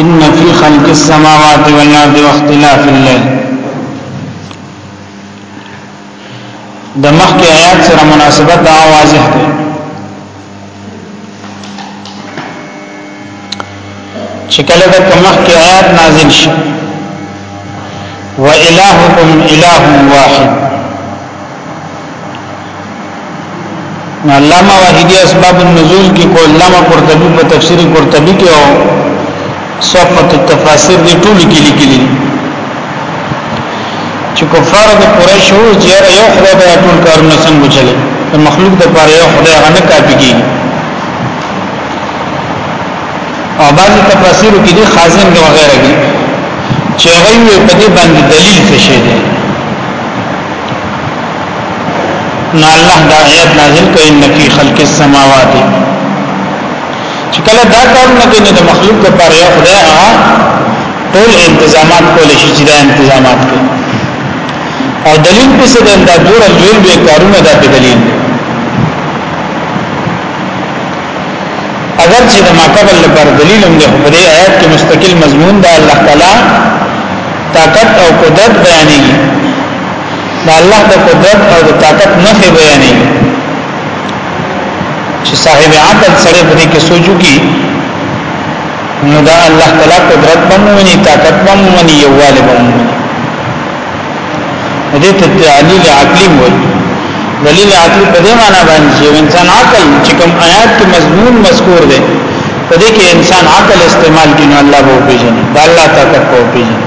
ان فی خلق السماوات والارض واختلاف الليل د مخکې آیات سره مناسبت دا واضح دی چې کله د مخکې آیات نازل شي و الہکم الہ واحد علامه واحدی اسباب النزول کې کو علامه قرطبی په تفسیر قرطبی کې او صفت التفاسیر دې ټول کې لیکلي چې کفار د قریش او زیار یو خدای به ټول کارونه څنګه چلے د مخلوق د پاره یو خدای غنه کاپی کی او بعض تفاسیر کې دي خازن او غیره دي چې غوي په دې باندې دلیل څه شي دي نو الله دا آیات نازل کړي ان فی خلق السماوات چې کله دا کار نه کوي د مخلوق لپاره یو خدای هغه ټول انتظامات کول شي چې دا انتظامات کوي او دلیل په څه دا دور لوی به کارونه دا په دلیل اگر چې د ماقبل لپاره دلیل هم دی په دې آیات کې مستقل مضمون دا الله تعالی طاقت او قدرت بیانېږي د الله د قدرت او د طاقت نخې بیانې چې صاحب عقل سره په دې کې سوچو کې نو دا الله تعالی قدرت بمونی طاقت بمونی یواله بمونی دې ته تعلیل عقلی وایي دلیل عقلی په دې معنی باندې چې انسان عقل چې کوم آیات کې مضمون مذکور دی په دې کې انسان عقل استعمال کینو الله وو پیژني دا الله طاقت وو پیژني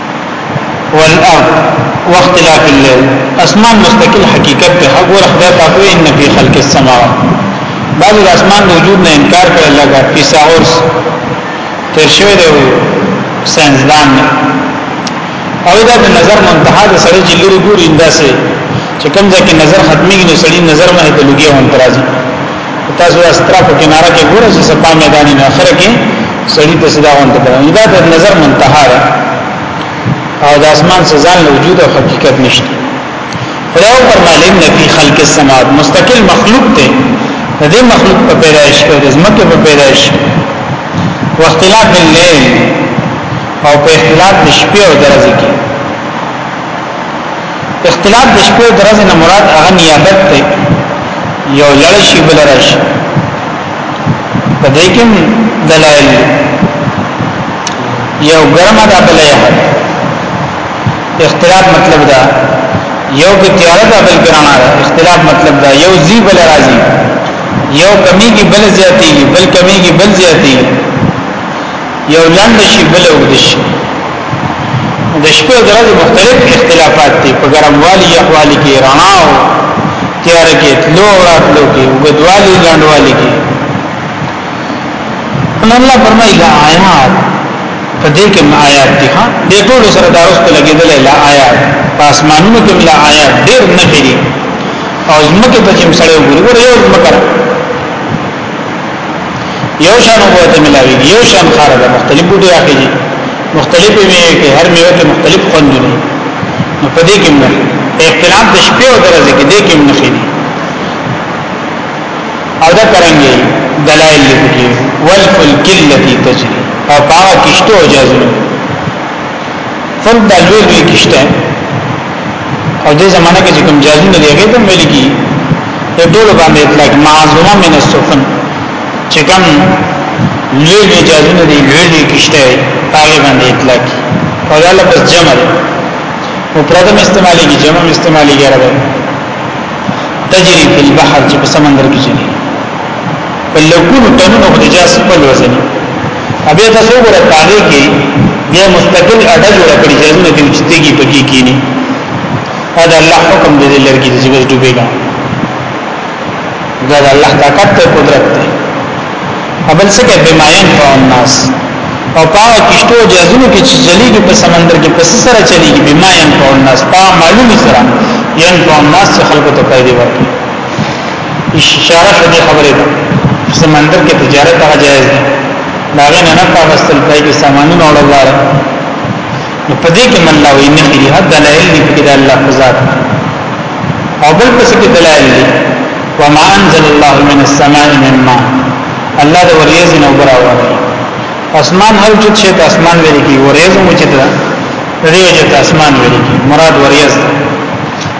والارض واختلاف الليل اسمان مستقل حقیقت ته هغه خدای پاک وي ان فی خلق السماوات بعض اسمان د وجود نه انکار کوي لکه فیثاغورس تیر شوی دی ساينسدان او دا د نظر منتها د سړی چې لري ګوري انداسه چې کوم ځکه نظر ختمي نو سړی نظر باندې د لګي او انتراضي تاسو د سترا په کناره کې ګورئ چې سپا میدان نه اخر کې سړی ته صدا غونډه کوي دا د نظر منتها ده او د اسمان سزان له وجود او حقیقت نشته خدای فرمایلی ان فی خلق السماوات مستقل مخلوق ته د دې مخلوق په پیدایش کې د زمکه په پیدایش واختلاف الليل او په اختلاف شپې او درځي کې اختلاف د شپې درځ نه مراد هغه نیابت دی یو لړ شی بل رش په دې کې دلایل یو ګرمه ده بل یې اختلاف مطلب دا یو کې تیار ده بل ګرمه ده اختلاف مطلب دا یو زی بل راځي یو کمی کی بل زیاتی بل کمی کی بل زیاتی یو لند شي بل وګد شي د شپې او ورځې مختلف اختلافات دي په ګرموالي یخوالي کې رڼا او تیار کې تلو راتلو کې وګدوالي لاندوالي کې ان الله فرمایي لا آیات په دې کې آیات دي ها د ټول سره دا اوس په لګیدل لا آیات په اسمانونو کې لا آیات ډېر نه دي او زمکه ته چې مسړې وګوري یو زمکه یو شان وبوته ملاوي یو شان خار ده مختلف بوټي اخلي مختلف میوه کې هر میوه کې مختلف خوندونه نو په دې کې نه اختلاف د شپې او درځي کې دې کې نه خېلي او دا کرانګي دلایل لیکي والفلک التي تجري او پاو کشتو جازو فل دا لوی لوی کشته او دې زمانہ کې چې کوم جادو نه دی هغه ته ویل کی ته ټول باندې اطلاق معذومه من السفن چې کوم لوی لوی جادو نه دی لوی لوی کشته هغه باندې اطلاق او دا لفظ جمع دی او پردم استعمالي کی جمع استعمالي کی عربه تجري في البحر چې په سمندر کې چلی په لکونو ټنونو د جاس په لوزنی ابي تاسو ګره پاره کې یا مستقل اډه جوړ کړی چې موږ دې چتګي پکې کینی دا د الله حکم دې لرګي چې بس ډوبېګا دا د الله طاقت ته قدرت دی ابل څه کې بماین په الناس او پاو کشتو جازونو کې چې چلیږي په سمندر کې پس سره چلیږي بماین په الناس پا معلومی سره ین په الناس خلکو ته پیدا ورکړي اشاره شدی خبره ده سمندر کې تجارت هغه جایز ده دا غي نه نفع غستل پای کې سامانونه اورل واره نو په دې کې من الله وی نه کړي حد دلایل دي په دې الله قزات او بل پس کې دلایل دي وما انزل الله من السماء من ماء الله د وریځ نه وبراوه اسمان هر څه چې اسمان ویل کی وریځ مو چې ده ریځ ته اسمان ویل کی مراد وریځ ده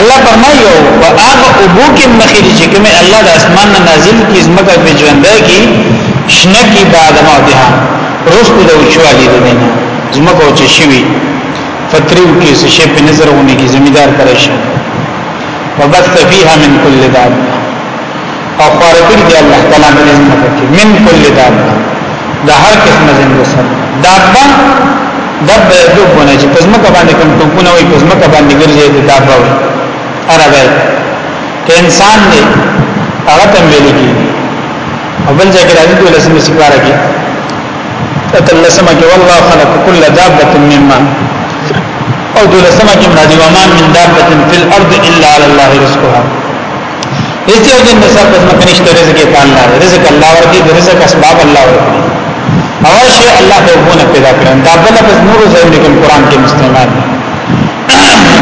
الله فرمایي او هغه ابو کې مخېږي چې کومه الله د اسمان نه نازل کی زمکه په ژوند کې شنه کی بعد موتها رستو د اوچوالي د دینه زمکه او چې شوی فتریو کې څه شي په نظرونه کې زمیدار پرېشه وبث فيها من كل دابه او خوار کړی دی الله تعالی په دې مکه کې من کل داب د هر قسم زنده سره دابا دب به دوبونه چې پزمکه باندې کوم ټوپونه وي پزمکه باندې ګرځي د دابا وي عربه ته انسان دی هغه تم ویل کی او بل ځای کې راځي د لسمه سپاره کې تلسمه کې والله خلق كل دابه مما او دلسمه کې راځي وما من دابه في الارض الا على الله رزقها هیڅ یو جن سر پس مکه نشته رزق یې الله دی رزق الله ورکی د رزق اسباب الله ورکی او شی الله په وونه پیدا کړم دا بل پس نور ځایونه کې قران کې مستعمل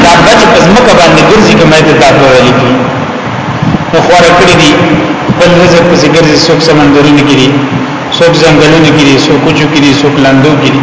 دا بچ پس مکه باندې ګرځي کومه ته دا ویل کی نو خور کړی دی بل رزق پس ګرځي څوک سمندرونه کې دي څوک ځنګلونه کې دي څوک کوچو کې دي څوک لاندو کې دي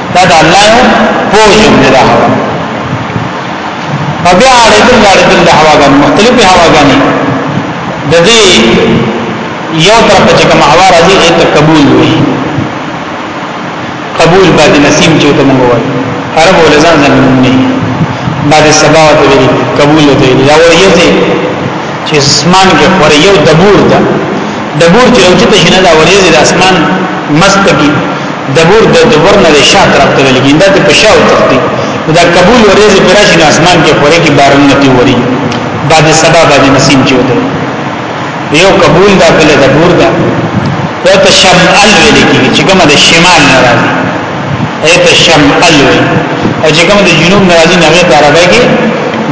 دا د الله یو پوه یم نه دا هوا او بیا اړې دل اړې دل د هواګان مختلفې هواګانې د دې یو طرف چې کوم هوا راځي ته قبول وي قبول باندې نسیم چې ته موږ وایو عرب ولزان زمونږ بعد سبا ته ویلي قبول ته ویلي دا وایي چې اسمان کې پر یو دبور ده دبور چې اوچته شنه دا وریځې د اسمان مست کی دبور د دبر نه شاته طرف ته لګي دا ته پښاو تختی دا قبول وریځې پراشي د اسمان کې خوره کې باران نتی وری بعد سبا باندې نسیم چوته یو قبول دا کله دبور دا یو ته شمال ویل کی چې کومه د شمال نه راځي ایت شمال وی او چې کومه د جنوب نه راځي نه غیر عربی کې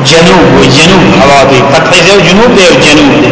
جنوب وی جنوب هوا دی فتح یو جنوب دی او جنوب دی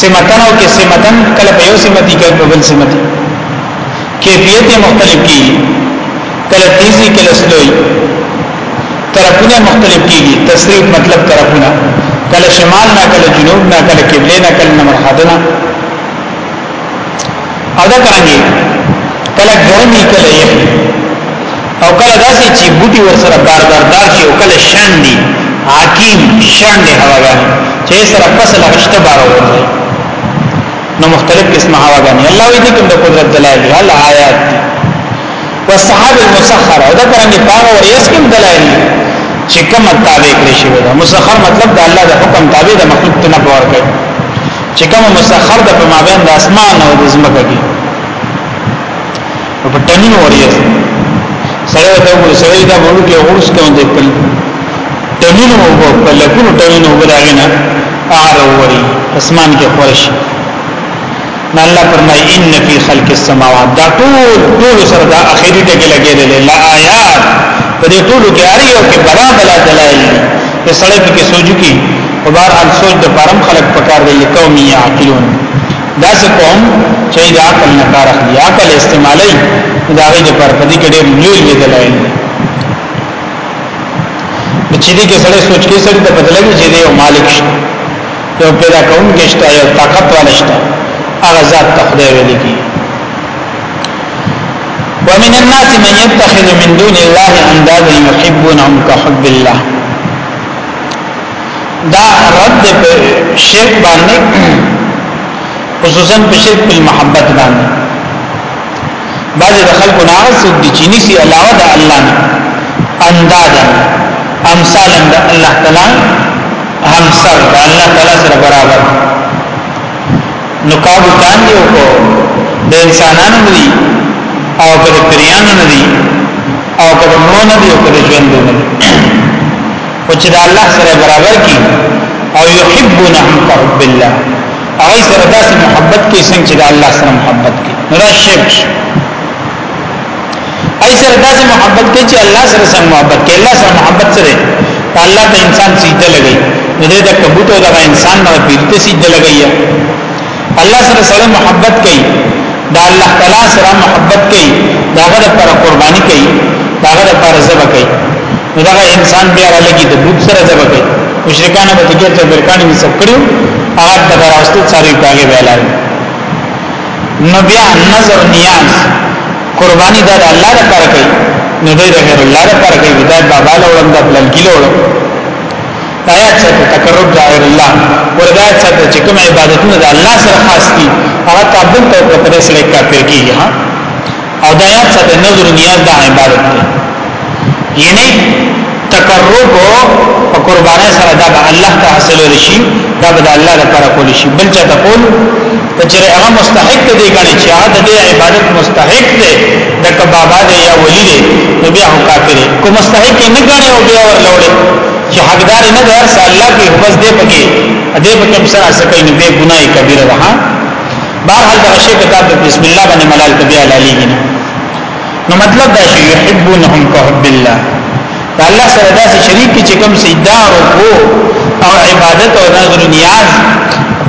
سمتن او کې سمتن کله په یو سمتی کله په بل سمتی کیفیت مختلف کی کله تیزی کله سلوی طرفونه مختلف کیږي تصریف مطلب طرفونه کله شمال نه کله جنوب نه کله قبله نه کله مرحدنا او دا کرانګي کله ګرمي کله یې او کله داسې چې بوټي ور سره بار بار دار شي او کله شاندي حکیم شاندي هواګان چې سره فصل غشته بار وځي نو مختلف قسم هواګان الله وی دې کوم د قدرت دلایل هل آیات والسحاب المسخر او دا کرانګي پاغه ور یس کوم دلایل چې کوم تابع کړی شوی دا مسخر مطلب د الله د حکم تابع د مخلوق ته نه پور کوي چې کوم مسخر د په مابین د اسمان او د زمکه کې په ټنی وړي سره ته وګور سره دا وړو کې ورس کوم د خپل ټنینو او په لکونو ټنینو وګورای نه اعره وړي اسمان کې خورش نه الله فرمای ان فی خلق السماوات دا ټول ټول سره دا اخیری ټکی لګیدل لا آیات په دې ټول کې اړ یو کې برابر دلایل په سړک کې سوجو کې په بار حال سوچ د پرم خلق پکار دی لکو می عقلون دا سه قوم چې د عقل نه کار اخلي عقل استعمالي دا غي د پر پدې کې ډېر لوی لوی دلایل چې دې کې سره سوچ کې سره د بدلوي چې دی او مالک شي یو پیدا کوم کې شته یو طاقت والا شته هغه ذات تخدای ویل کی ومن الناس من يتخذ من دون الله اندادا يحبونهم كحب الله دا رد په شرک باندې خصوصا په شرک په محبت باندې بعض د خلکو ناغس دي چې نسی علاوه د الله نه اندادا امثال د الله تعالی همسر د الله تعالی سره برابر نو کابو تان دی کو د انسانانو دی او د پریانو دی او د مړو نه دی او د ژوندو نه خو چې د الله سره برابر کی او یحبونهم کحب الله هغه سره داسې محبت کې څنګه چې د الله سره محبت کې نو دا شرک شي ای سره داسې محبت کې چې الله سره څنګه محبت کې الله سره محبت سره الله ته انسان سیده لګي نو دې د کبوتو د انسان نه پیرته سیده لګي الله سره سره محبت کوي دا الله تعالی سره محبت کوي داغه لپاره قرباني کوي داغه لپاره ذبح کوي دا انسان بیا لګي د بوت سره ذبح کوي مشرکان به دې ته برکان یې سب کړو هغه د راستو ساري پاګه ویلای نو بیا نظر نیاز قرباني دا الله لپاره کوي نو دې غیر الله لپاره کوي دا بابا لوړم د بلګی لوړم آیات سره تقرب غیر الله وردا سره چې کوم عبادتونه د الله سره خاص دي هغه تعبد ته په پرې سره کافر کیږي ها او دا آیات سره نظر نیاز د عبادت دی یعنی تقرب او قربانه سره دا الله ته حاصل شي دا به الله لپاره کول شي بل چا ته کول چې هغه مستحق دی غني چې هغه د عبادت مستحق دی د کبابا دی یا ولی دی نو بیا هو کافر کو مستحق نه غني او بیا ورلوړي چې حقدار نه ده سه الله کې بس دې پکې دې پکې هم سره سکه نه دې ګناه کبیره ده بهرحال دا شی کتاب بسم الله باندې ملال کبیا لالی نه نو مطلب دا شی یحبونهم کحب الله دا الله سره داسې شریک چې کوم سجدا او کو او عبادت او نظر نیاز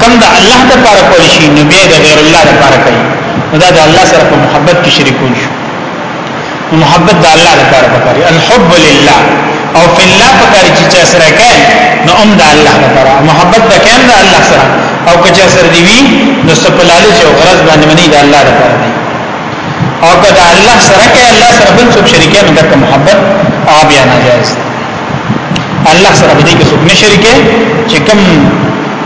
کوم دا الله ته پاره کول شي نو به غیر الله ته پاره کوي دا د الله سره په محبت کې شریکون شو محبت د الله لپاره پکار الحب لله او فی الله پکار چې چا سره کې نو هم د الله لپاره محبت د کین د الله سره او که چا سره دی وی نو سپلاله چې غرض باندې منی د الله لپاره دی او که د الله سره کې الله سره بل څوک شریک نه د محبت هغه بیا ناجایز الله سره به دې کې څوک نه شریکه چې کوم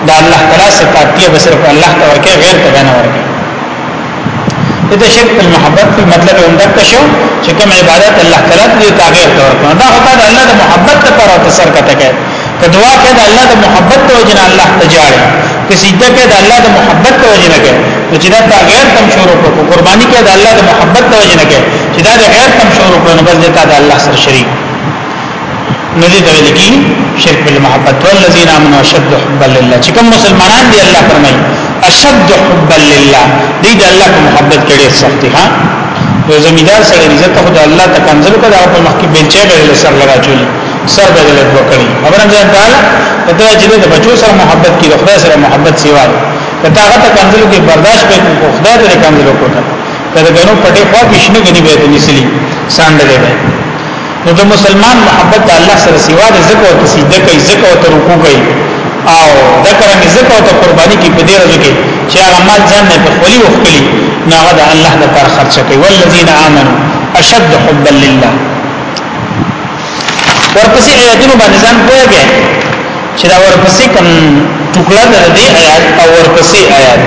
د الله تعالی صفات دی به صرف الله ته ورکه غیر ته نه ورکه د شرک په محبت په مطلب هم دک شو چې کوم عبادت الله تعالی دې تاغیر تور کړو دا خدای د الله د محبت لپاره او تسر کته کوي کدوا کې د الله د محبت ته وجنه الله تجاړي کسی ته کې د الله د محبت ته وجنه کوي چې دا تاغیر تم شروع کړو قرباني کې د الله د محبت ته وجنه کوي چې دا غیر تم شروع کړو بس دې ته د الله سره شریک نو دې ته لګي شرک بالمحبت والذین آمنوا اشد حبا لله چې کوم مسلمانان دي الله فرمایي اشد حبا لله دې د الله په محبت کې ډېر سخت دي ها یو زمیدار سره عزت خو د الله تکنزل کړه او په مخ کې بنچې به سر لگا چولي سر به له وکړي خبره ده تعالی په دې چې د بچو سره محبت کې د خدای سره محبت سیوا ده کته هغه تکنزل کې برداشت به کو خدای دې کنزل وکړه کله غنو پټې خوا بشنه غني به دې نسلی ساند دی نو د مسلمان محبت د الله سره سیوا د زکو ته سجده کوي زکو ته رکوع کوي او ذکرنګ زکو ته قرباني کوي په دې ورځو کې چې هغه مال ځان نه په خولي وکړي نو هغه د الله لپاره خرچ کوي والذین آمنوا اشد حبا لله ورپسې آیاتونو باندې ځان پوهیږي چې دا ورپسې کوم ټوکړه د دې آیات او ورپسې آیات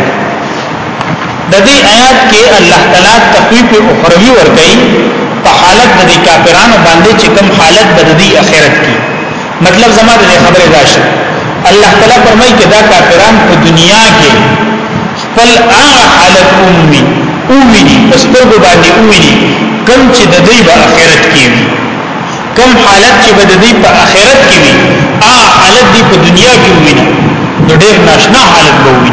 د دې آیات کې الله تعالی تخویف اخروی ورکړي په حالت د کافرانو باندې چې کوم حالت د دې آخرت کې مطلب زما د خبرې راشه الله تعالی فرمایي چې دا کافران په دنیا کې خپل هغه حالت اومي اومي پس په باندې اومي کوم چې د دې په آخرت کې وي کوم حالت چې د دې په آخرت کې وي هغه حالت دی په دنیا کې وي نو ډېر ناشنا حالت به وي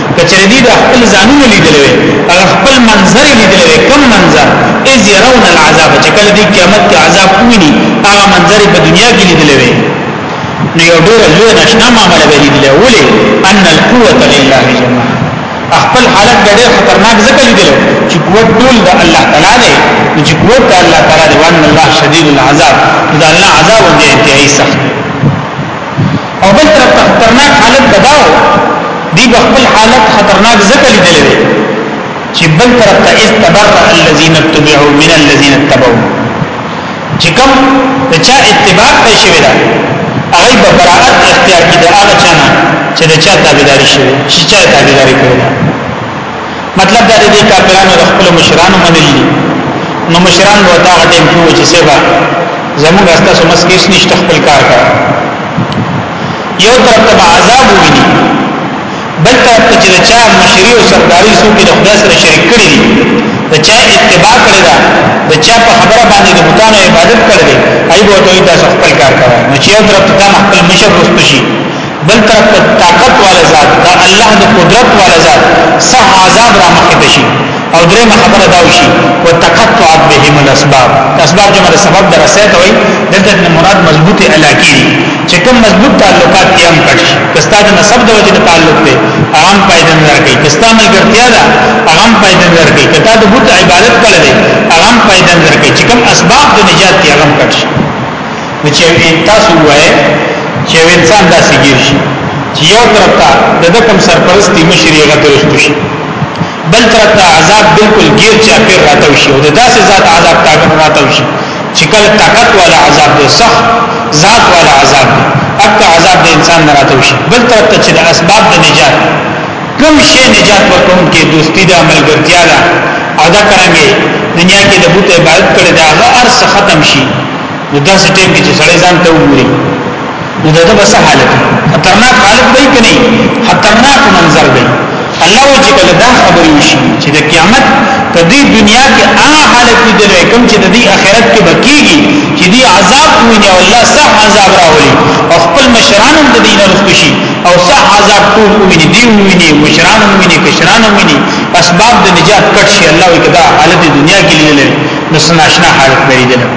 کچره دی دا خپل ځانونه لیدل وي هغه خپل منظر لیدل وي کم منظر اذ يرون العذاب چې کله دی قیامت کې عذاب ویني هغه منظر په دنیا کې لیدل وي نو یو ډیر لوی نشنا معاملې به لیدل ولې ان القوه لله جميعا خپل حالت ډېر خطرناک ځکه لیدل چې قوت ټول د الله تعالی دی چې قوت د الله تعالی دی وان الله شدید العذاب دا الله عذاب دی انتهایی سخت او بل طرف ته خطرناک حالت بداو دی په خپل حالت خطرناک ځکه لیدل دي چې بل طرف ته استبرأ الذين اتبعوا من الذين اتبعوا چې کوم د چا اتباع ته شوی دا هغه په برائت اختیار کې دا هغه چانه چې د چا تابعداري شوی چې چا تابعداري کړی مطلب دا دی کافرانو د خپل مشرانو منلی نو مشران به دا ټیم کې و چې سبا زموږ راستا سمس کیس نشته خپل کار کړ یو طرف ته عذاب ویني بل طرف ته چې چا مشری او سرداری سو کې د خدای سره شریک کړی دي د چا اتباع کړی دا د چا په خبره باندې د بوتانو عبادت کړی دی ایبو ته دا خپل کار کوي نو چې یو طرف ته خپل مشر رسپشي بل طرف ته طاقت والا ذات دا الله د قدرت والا ذات صح عذاب را مخه تشي او درې خبره دا وشي وتقطعت بهم الاسباب اسباب جمع د سبب در رسې ته وي دلته نه مراد مضبوطه علاقه چې کوم مضبوط تعلقات یې هم کړ شي کستا د نسب د وجې تعلق دی هغه پیدا نه کوي کستا ملګرتیا ده هغه پیدا نه کوي کتا د بت عبادت کړل دي هغه پیدا نه کوي چې کوم اسباب د نجات یې هغه کړ شي نو چې وی تاسو وایې چې انسان داسې ګیر شي چې یو طرف ته د دکم سرپرستی مشری غته رسو شي بل طرف ته عذاب بالکل غیر چا پیر راتو شي او د داسې ذات عذاب طاقت راتو شي چې کله طاقت والا عذاب دی صح ذات والا عذاب دی اکه عذاب د انسان نه راتو شي بل طرف ته چې د اسباب د نجات کوم شی نجات ورکون کې دوستی دا ملګرتیا ده او دا کرانګي دنیا کې د بوت عبادت کړي دا هغه ارس ختم شي نو داسې ټیم کې چې سړی ځان ته وګوري نو دا به څه حالت خطرناک حالت دی که نه خطرناک منظر دی الله و چې کله دا خبرې وشي چې د قیامت په دې دنیا کې هغه حالت دی د کوم چې د دې آخرت کې بکیږي چې دې عذاب ویني او الله صح عذاب راولي او خپل مشران هم د دې نه رسوشي او صح عذاب ټول ویني دی ویني مشران هم ویني کشران هم ویني اسباب د نجات کټ شي الله وکړه حالت دنیا کې لیدل نو سناشنا حالت پیدا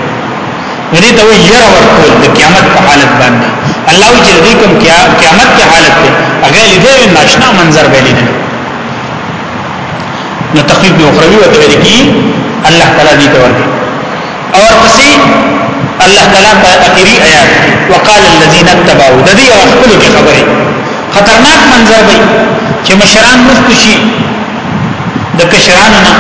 دې ته وی ير ورکول د قیامت په حالت باندې الله وی چې دې کوم قیامت کې حالت ته هغه لیدل ناشنا منظر به لیدل نو تخفیف نو اخروی او تلری کی الله تعالی دې ته ورکړي او پسې الله تعالی په اخري آیات وقال الذين اتبعوا د دې خپل خبره خطرناک منظر دی چې مشران مخکشي د کشرانو نه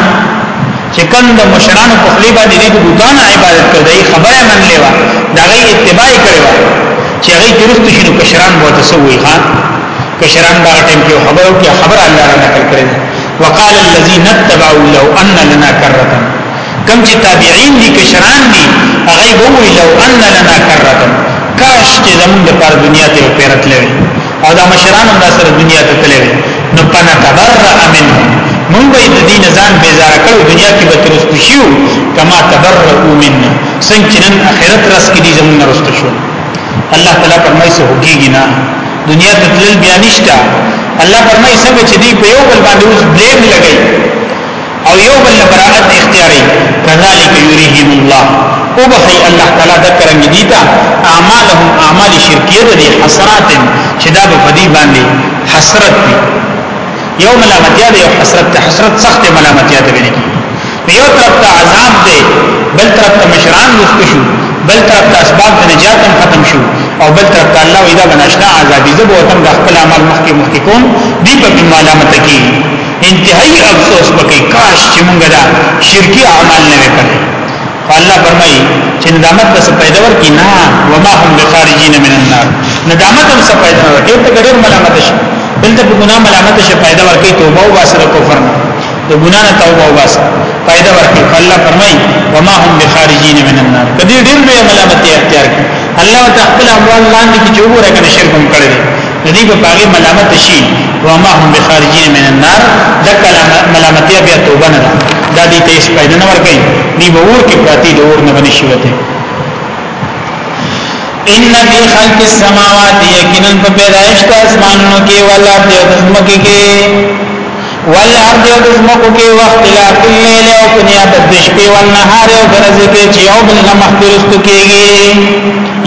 چې کم د مشرانو په خلی باندې د بوتانو عبادت کوي خبره من لیوا دا غي اتباع کړي وا چې غي درست شنو کشران بو تسوي ها کشران دا ټیم کې خبرو کې خبر الله را نقل کړي وقال الذين اتبعوا لو ان لنا كره کم چې تابعین دي کشران دي هغه وویل لو ان لنا كره کاش چې زمونږ پر دنیا ته پیرت لوي او دا مشران هم دا سره دنیا ته تللی نو پنتبرأ منهم مونږ به د دین ځان بیزاره کړو دنیا کې به ترستو شو کما تبرؤ منا څنګه چې نن آخرت رس کې دي زمونږ رستو شو الله تعالی فرمایي سه هوګيږي نه دنیا ته تلل بیا نشته الله فرمایي څنګه چې دی په یو بل باندې اوس بلیم لګي او یو بل نه براءت اختیاری کذالک یریهم الله وبخی الله تعالی د کرنګ دیتا اعمالهم اعمال شرکیه د حسرات چې دا په دې باندې حسرت دی یو ملامتیا دی یو حسرت ته حسرت سخت ملامتیا ته ویل کی یو طرف ته عذاب دی بل طرف ته مشران مخک شو بل طرف ته اسباب د نجات ختم شو او بل طرف ته الله اذا بنشنا عذاب ذبو تم د خپل عمل مخکې مخکې کوم دی په ملامت کی انتهایی افسوس وکي کاش چې موږ دا شرکی اعمال نه وکړي الله فرمایي چې ندامت څه پیدا ورکي نه و ما هم بخارجین من النار ندامت هم څه پیدا ورکي ته ډېر ملامت شي دلته په ګناه ملامت شي پیدا ورکي توبه او واسه کفر نه د ګناه نه توبه او واسه پیدا ورکي الله فرمایي و ما هم بخارجین من النار کدی ډېر به ملامت اختیار کړي الله تعالی خپل اموال لاندې کې جوړه کنه شرک هم کړی ندی په باغی ملامت شي وما هم بخارجین من النار دا کلام ملامتیا بیا توبه نه ده دا دې ته هیڅ پیدا نه ورګي دی به ور کې پراتی د اور نه باندې شي وته ان فی خلق السماوات یقینا په پیدائش د اسمانونو کې ولا د زمکه کې والارض او دزمکو کې وخت لا کل لیل او کنیا بدشپی والنهار او درز کې چې یو بل نه مخکرست کېږي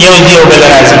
یو دیو بل راځي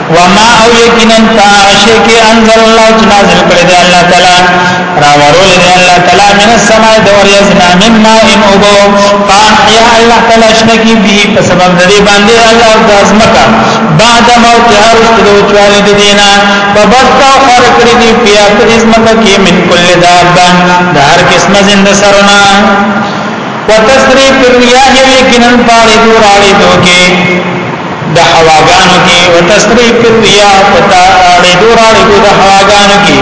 وما او یقینا فاشی کی انزل الله جنازل کړی دی الله تعالی راورول دی الله تعالی من السماء دور یزنا من ماء اوبو فاحیا الله تعالی شنکی به په سبب دې باندې الله د ازمکا بعد موت هر استلو چوال دی دینا فبث خر کړی دی بیا په ازمکا کې من کل دابا د هر قسمه زند سرنا وتسری پر ریاح یقینا پاره دور علی دوکه د هواګانو کې وتسریب الرياح پتا اړې دور اړې د هواګانو کې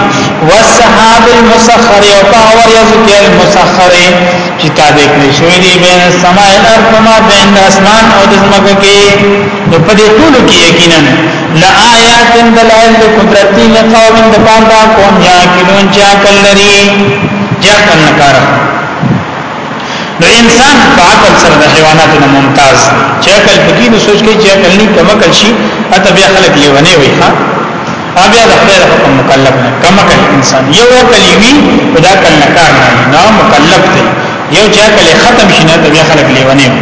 والسحاب المسخر او په اور یزو کې المسخر چې تابع کړی شوی دی بین السماء الارض ما بین اسمان او د زمکه کې نو په دې ټول کې یقینا لآیات دلائل قدرتی لقوم د پاره قوم یا کلون چا کلری جا کلنکارا نو انسان په عقل سره د حیواناتو نه ممتاز چې عقل پکې نو سوچ کوي چې عقل نه کم عقل شي اته بیا خلک لیونه وي ها بیا د خپل حکم مکلف نه کم عقل انسان یو عقل وی خدا کله کار نه نه مکلف دی یو چې عقل ختم شي نه ته بیا خلک لیونه وي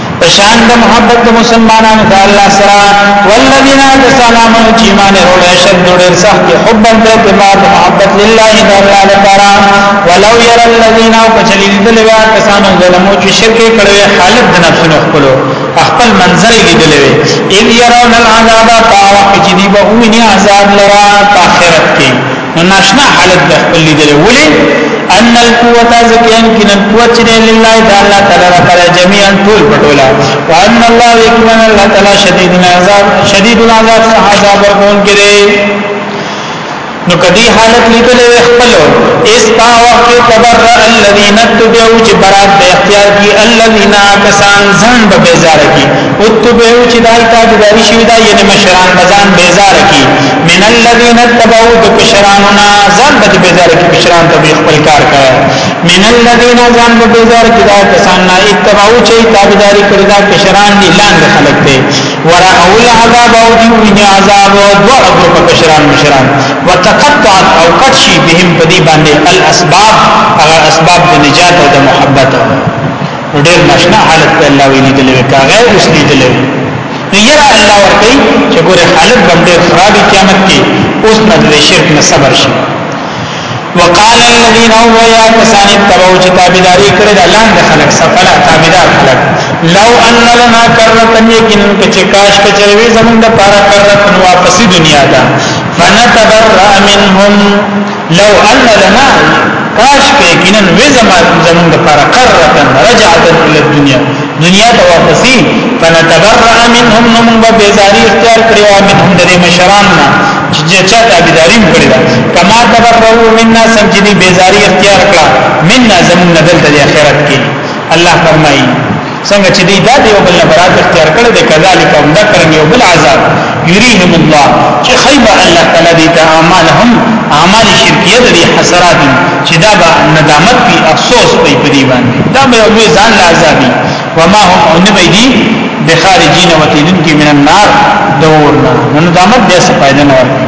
پشان د محبت د مسلمانانو د الله سره والذین تسلموا چې ایمان وروړي اشد ډېر سخت حب د اعتبار د محبت لله د الله لپاره ولو ير الذین او کچلی دل ویا کسانو ظلمو چې شرک کړي حالت د نفسونو خپل خپل منظر لیدل وی اذ يرون العذاب طاوق چې دی به ویني عذاب لرا په آخرت کې نو ناشنا حالت د خپل لیدل ولې ان القوت ذکیان کین القوت چې لله د الله تعالی لپاره جميعا ټول پټولا وان الله یکمن الله تعالی شدید العذاب شدید العذاب عذاب ورکون کړي نو کدی حالت لیدل خپل اس تا وخت تبر الذین تبعو چې برات د اختیار کی الذین کسان ځان به بیزار کی او تبعو چې دای تاجداري شوی دا یعنی مشران بزان بیزار کی من الذين تبعوا د کشرانونا ځان به بیزار کې کشران ته خپل کار کوي من الذين ځان به بیزار کې دا کسان نه اتبعوا چې تابعداري کړی دا کشران دي لاندې خلک دي ورأوا العذاب او دي ویني عذاب او دوه ګروپ کشران مشران وتقطعت او کټشي بهم پدی باندې الاسباب هغه اسباب د نجات او د محبت ډېر ناشنا حالت په الله ویلي دلوي کاغه اوس دي دلوي نو یره الله ورکي چې ګوره حالت باندې خرابي قیامت کې اوس نه د شرک نه صبر شي وقال الذين هم يا كسان اتبعوا تابعداري کړه د الله د خلق سفلا تابعدار خلق لو ان لنا کرتا یقین کچ کاش کچوي زمون د پارا کرتا واپسی دنیا دا فنتبرأ منهم لو ان لنا کاش کې کینن وې زما زمون د پر قرتن رجعت الى الدنيا دنیا ته واپسی فنتبرأ منهم نو موږ به بیزاری اختیار کړی او منهم د مشران نه چې چا تابعداري کړی دا کما تبرأو منا څنګه دې بیزاری اختیار کړه منا زمون نه دلته د آخرت کې الله فرمایي څنګه چې دی دا یو بل برات اختیار کړی دی کذالک هم دا کرن یو بل عذاب یریهم الله چې خیبه الله تعالی دی ته اعمالهم اعمال شرکیه دی حسرات چې دا به ندامت پی افسوس پی په دی باندې دا به یو لوی ځان لا عذابی وما هم او نه دی بخارجین وتیدن کی من النار دورنا نو ندامت دې څه فائدہ نه ورکړي